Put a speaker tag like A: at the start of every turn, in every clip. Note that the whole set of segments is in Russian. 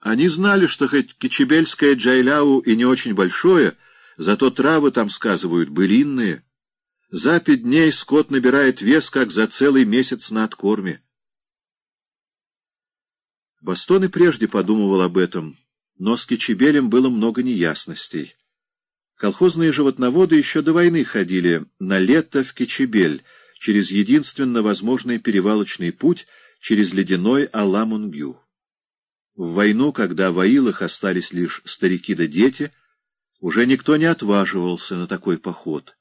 A: Они знали, что хоть Кичебельское Джайляу и не очень большое, зато травы там, сказывают, былинные. За пять дней скот набирает вес, как за целый месяц на откорме. Бастон и прежде подумывал об этом, но с Кичебелем было много неясностей. Колхозные животноводы еще до войны ходили на лето в Кичебель через единственно возможный перевалочный путь через ледяной Аламунгю. В войну, когда в Аилах остались лишь старики да дети, уже никто не отваживался на такой поход.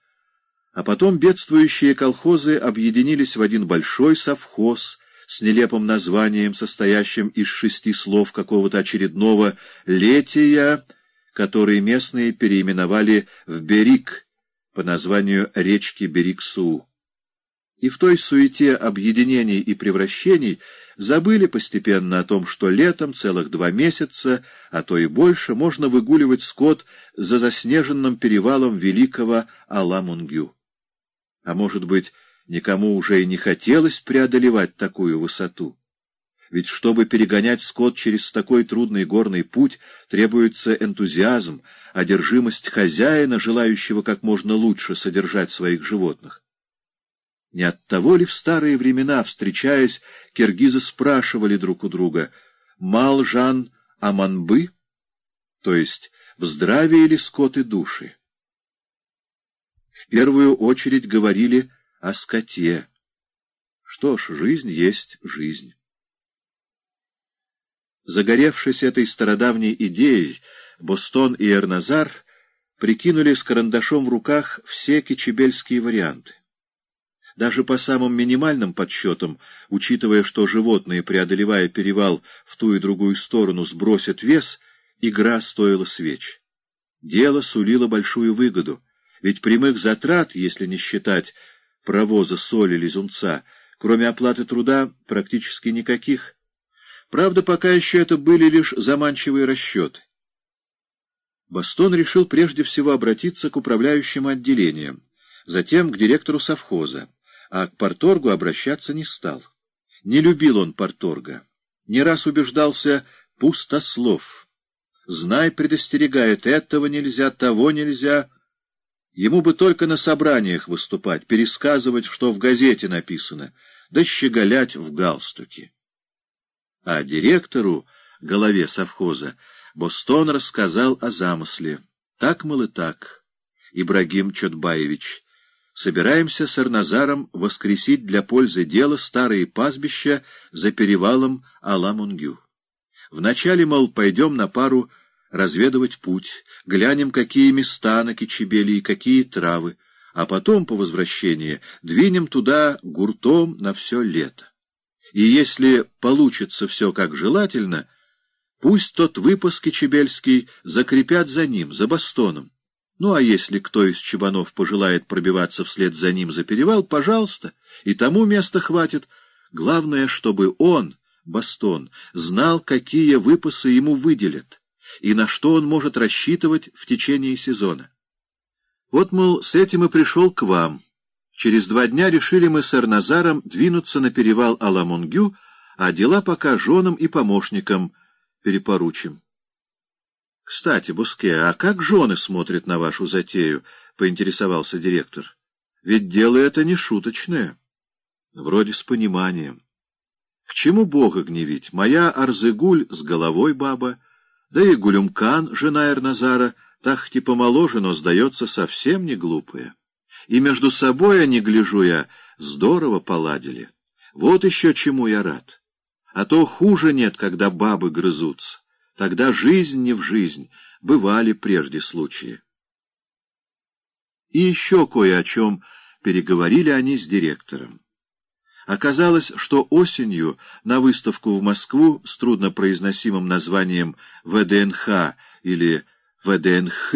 A: А потом бедствующие колхозы объединились в один большой совхоз с нелепым названием, состоящим из шести слов какого-то очередного «летия», который местные переименовали в «Берик» по названию речки Бериксу и в той суете объединений и превращений забыли постепенно о том, что летом целых два месяца, а то и больше, можно выгуливать скот за заснеженным перевалом великого Аламунгю. А может быть, никому уже и не хотелось преодолевать такую высоту? Ведь чтобы перегонять скот через такой трудный горный путь, требуется энтузиазм, одержимость хозяина, желающего как можно лучше содержать своих животных. Не от того ли в старые времена, встречаясь, киргизы спрашивали друг у друга «Мал Жан Аманбы?» То есть «В здравии ли скот и души?» В первую очередь говорили о скоте. Что ж, жизнь есть жизнь. Загоревшись этой стародавней идеей, Бостон и Эрназар прикинули с карандашом в руках все кичебельские варианты. Даже по самым минимальным подсчетам, учитывая, что животные, преодолевая перевал в ту и другую сторону, сбросят вес, игра стоила свеч. Дело сулило большую выгоду, ведь прямых затрат, если не считать провоза соли лизунца, кроме оплаты труда, практически никаких. Правда, пока еще это были лишь заманчивые расчеты. Бастон решил прежде всего обратиться к управляющим отделениям, затем к директору совхоза а к порторгу обращаться не стал. Не любил он порторга. Не раз убеждался пустослов. Знай, предостерегает, этого нельзя, того нельзя. Ему бы только на собраниях выступать, пересказывать, что в газете написано, да щеголять в галстуке. А директору, голове совхоза, Бостон рассказал о замысле. Так, мол, и так, Ибрагим Чотбаевич, собираемся с Арназаром воскресить для пользы дела старые пастбища за перевалом Аламунгю. Вначале, мол, пойдем на пару разведывать путь, глянем, какие места на Кичебеле и какие травы, а потом, по возвращении, двинем туда гуртом на все лето. И если получится все как желательно, пусть тот выпуск Кичебельский закрепят за ним, за Бастоном. Ну, а если кто из чебанов пожелает пробиваться вслед за ним за перевал, пожалуйста, и тому места хватит. Главное, чтобы он, Бастон, знал, какие выпасы ему выделят, и на что он может рассчитывать в течение сезона. Вот, мол, с этим и пришел к вам. Через два дня решили мы с Эрназаром двинуться на перевал Аламунгю, а дела пока женам и помощникам перепоручим. — Кстати, Буске, а как жены смотрят на вашу затею? — поинтересовался директор. — Ведь дело это не шуточное. Вроде с пониманием. К чему Бога гневить? Моя Арзыгуль с головой баба, да и Гулюмкан, жена Эрназара, так хоть и помоложе, но, сдается, совсем не глупая. И между собой они, гляжу я, здорово поладили. Вот еще чему я рад. А то хуже нет, когда бабы грызутся. Тогда жизнь не в жизнь, бывали прежде случаи. И еще кое о чем переговорили они с директором. Оказалось, что осенью на выставку в Москву с труднопроизносимым названием ВДНХ или ВДНХ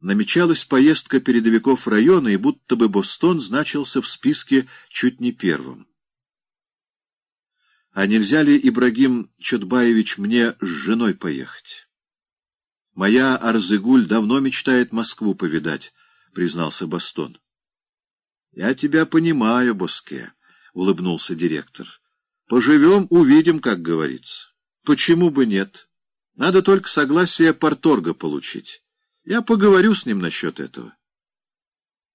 A: намечалась поездка передовиков района, и будто бы Бостон значился в списке чуть не первым. А нельзя ли, Ибрагим Чотбаевич, мне с женой поехать? Моя Арзыгуль давно мечтает Москву повидать, — признался Бастон. — Я тебя понимаю, Боске, — улыбнулся директор. — Поживем, увидим, как говорится. Почему бы нет? — Надо только согласие порторга получить. Я поговорю с ним насчет этого.